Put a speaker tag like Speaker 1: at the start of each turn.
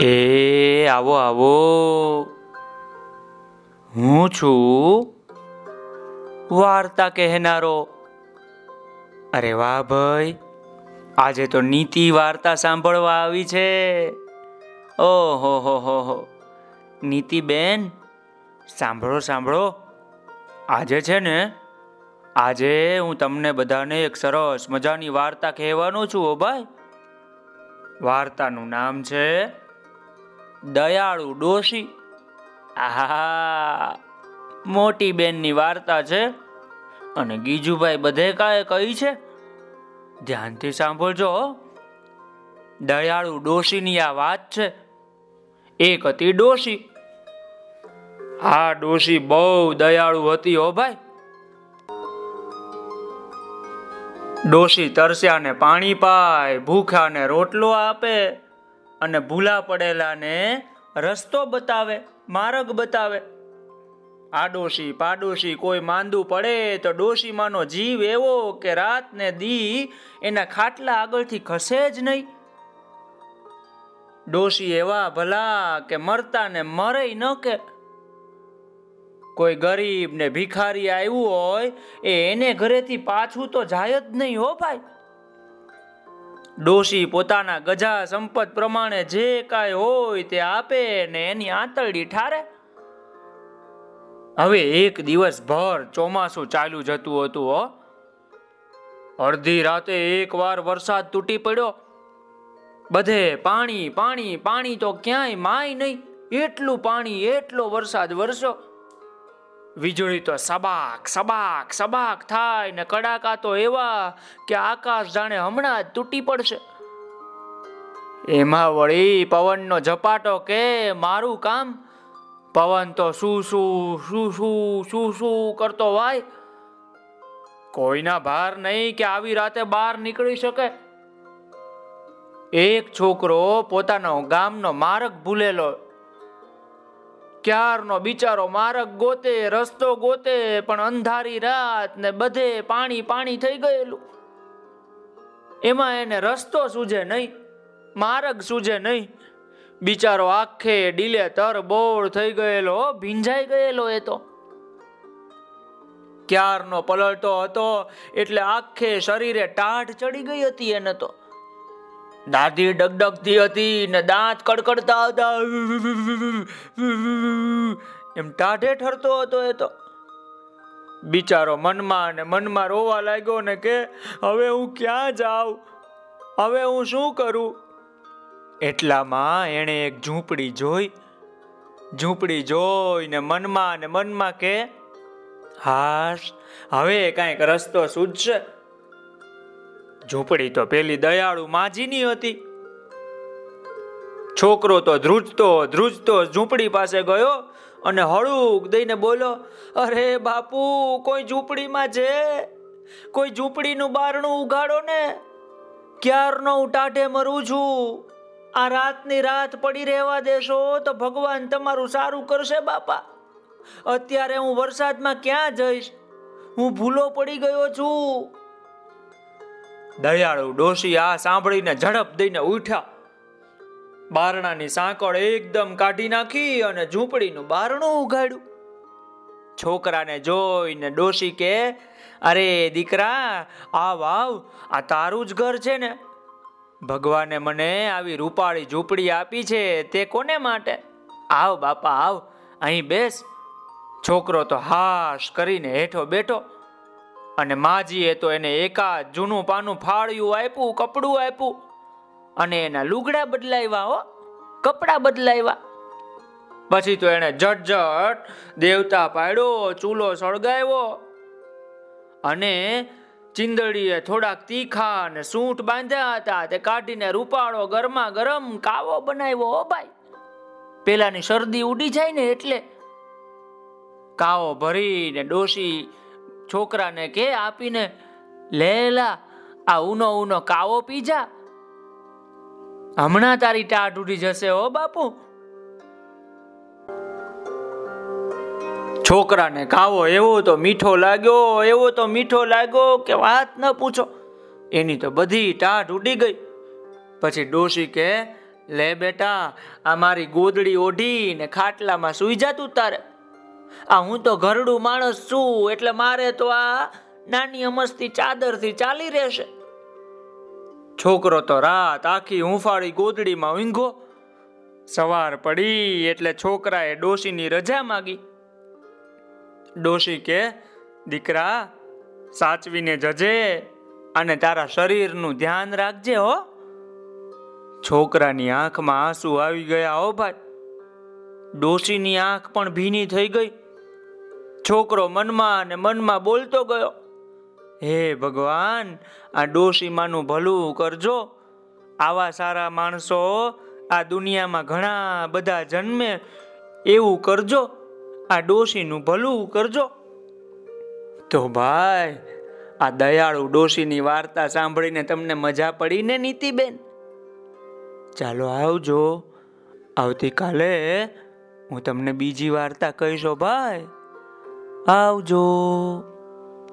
Speaker 1: એ આવો આવો. હું છું વાર્તા કહેનારો. અરે વાહ ભાઈ, આજે તો નીતિ વાર્તા સાંભળવા આવી છે. ઓહો, હો હો હો. નીતિ બેન, સાંભળો સાંભળો. આજે છે ને, આજે હું તમને બધાને એક સરસ મજાની વાર્તા કહેવાનો છું ઓ ભાઈ. વાર્તાનું નામ છે દયાળુ ડોશી? આહા, મોટી બેનની વાર્તા છે. અને ગીજુભાઈ બધે કાંઈ કહી છે? ધ્યાનથી સાંભળજો દયાળુ ડોશીની આ વાત છે. એક હતી ડોશી. આ ડોશી બહુ દયાળુ હતી હો ભાઈ. ડોશી તરસ્યાને પાણી પાય, ભૂખાને રોટલો આપે. અને ભૂલા પડેલાને રસ્તો બતાવે, માર્ગ બતાવે. આડોશી પાડોશી કોઈ માંદું પડે તો ડોશીમાંનો જીવ એવો કે રાત ને દી એના ખાટલા આગળથી ખસે જ નહીં. ડોશી એવા ભલા કે મરતા ને મરે ન કે. કોઈ ગરીબ ને ભિખારી આવ્યું હોય એ એને ઘરેથી પાછું તો જાય જ નહીં હો ભાઈ. ડોશી પોતાના ગજા સંપત પ્રમાણે જે કાંઈ હોય તે આપે ને એની આંતરડી ઠારે. હવે એક દિવસ ભર ચોમાસું ચાલુ જતું હતું હો. અડધી રાતે એકવાર વરસાદ તૂટી પડ્યો. બધે પાણી પાણી પાણી તો ક્યાંય માય નહીં. એટલું પાણી, એટલો વરસાદ વરસ્યો. વીજળી તો સબાક સબાક સબાક થાય ને કડાકા તો એવા કે આકાશ જાણે હમણાં જ તૂટી પડશે. એમાં વળી પવનનો ઝપાટો કે મારું કામ? પવન તો શું શું શું શું શું શું કરતો વાય? કોઈના ભાર નહીં કે આવી રાતે બહાર નીકળી શકે. એક છોકરો પોતાનો ગામનો માર્ગ ભૂલેલો ક્યારનો બિચારો માર્ગ ગોતે, રસ્તો ગોતે, પણ અંધારી રાત ને બધે પાણી પાણી થઈ ગયેલું. એમાં એને રસ્તો સૂજે નહીં માર્ગ સૂજે નહીં. બિચારો આખે ડીલે તરબોળ થઈ ગયેલો ભીંજાઈ ગયેલો એ તો. ક્યારનો પલળતો હતો, એટલે આખે શરીરે ટાઢ ચડી ગઈ હતી એને તો. દાઢી ડગડગતી હતી ને દાંત કડકડતા હતા. એમ ટાઢે ઠરતો હતો એ તો. બિચારો મનમાં ને મનમાં રોવા લાગ્યો ને કે, હવે હું ક્યાં જાઉં? હવે હું શું કરું? એટલામાં એણે એક ઝૂંપડી જોઈ. ઝૂંપડી જોઈને મનમાં ને મનમાં કે, હાશ, હવે કાંઈક રસ્તો સૂઝશે. ઝૂંપડી તો પેલી દયાળુ માજીની હતી. છોકરો તો ધ્રુજતો ધ્રુજતો ઝૂંપડી પાસે ગયો અને હળુક દઈને બોલો, અરે બાપુ, કોઈ ઝૂંપડીમાં છે? કોઈ ઝૂંપડીનું બારણું ઉગાડો ને? ક્યારનો હું ટાઢે મરું છું? આ રાતની રાત પડી રહેવા દેશો તો ભગવાન તમારું સારું કરશે બાપા. અત્યારે હું વરસાદમાં ક્યાં જઈશ? હું ભૂલો પડી ગયો છું. દયાળુ ડોશી આ સાંભળીને ઝડપ દઈને ઉઠ્યા. બારણાની સાંકળ એકદમ કાઢી નાખી અને ઝૂંપડીનું બારણું ઉગાડ્યું છોકરાને જોઈને ડોશી કે, અરે દીકરા, આવ આવ, આ તારું જ ઘર છે ને. ભગવાને મને આવી રૂપાળી ઝૂંપડી આપી છે તે કોને માટે? આવ બાપા, આવ, અહીં બેસ. છોકરો તો હાશ કરીને હેઠો બેઠો. અને માજીએ તો એને એકાદ જૂનું પાનું ફાળ્યું આપ્યું, કપડું આપ્યું અને એના લુગડા બદલાવ્યા હો, કપડા બદલાવ્યા. પછી તો એને જટ જટ દેવતા પાડ્યો, ચૂલો સળગાવ્યો અને ચિંદડીએ થોડાક તીખા અને સૂંઠ બાંધ્યા હતા. તે કાઢીને રૂપાળો ગરમા ગરમ કાવો બનાવ્યો, હો ભાઈ. પેલાની શરદી ઉડી જાય ને એટલે કાવો ભરીને ડોશી છોકરાને કે આપીને, લેલા, આ ઉનો ઉનો કાવો પીજા હમણાં તારી ટાટ ઉડી જશે હો બાપુ. છોકરાને કાવો, એવો તો મીઠો લાગ્યો, એવો તો મીઠો લાગ્યો કે વાત ન પૂછો. એની તો બધી ટાટ ઉડી ગઈ. પછી ડોશી કે, લે બેટા, આ મારી ગોદડી ઓઢી ને ખાટલામાં સુઈ જાતું તારે. આ હું તો ઘરડું માણસ છું, એટલે મારે તો આ નાની અમસ્તી ચાદરથી ચાલી રહેશે. છોકરો તો રાત આખી હુંફાળી ગોદડીમાં ઊંઘો, સવાર પડી એટલે છોકરાએ ડોશીની રજા માગી. ડોશી કે, દીકરા, સાચવીને જજે અને તારા શરીરનું ધ્યાન રાખજે હો. છોકરાની આંખમાં આંસુ આવી ગયા હો ભાઈ. ડોશીની આંખ પણ ભીની થઈ ગઈ છોકરો મનમાં અને મનમાં બોલતો ગયો. હે ભગવાન, આ ડોશીમાનું ભલું કરજો. આવા સારા માણસો આ દુનિયામાં ઘણા બધા જન્મે. એવું કરજો. આ ડોશીનું ભલું કરજો. તો ભાઈ, આ દયાળુ ડોશીની વાર્તા સાંભળીને તમને મજા પડી ને નીતિબેન? ચાલો આવજો. આવતીકાલે હું તમને બીજી વાર્તા કહીશો ભાઈ. આવજો.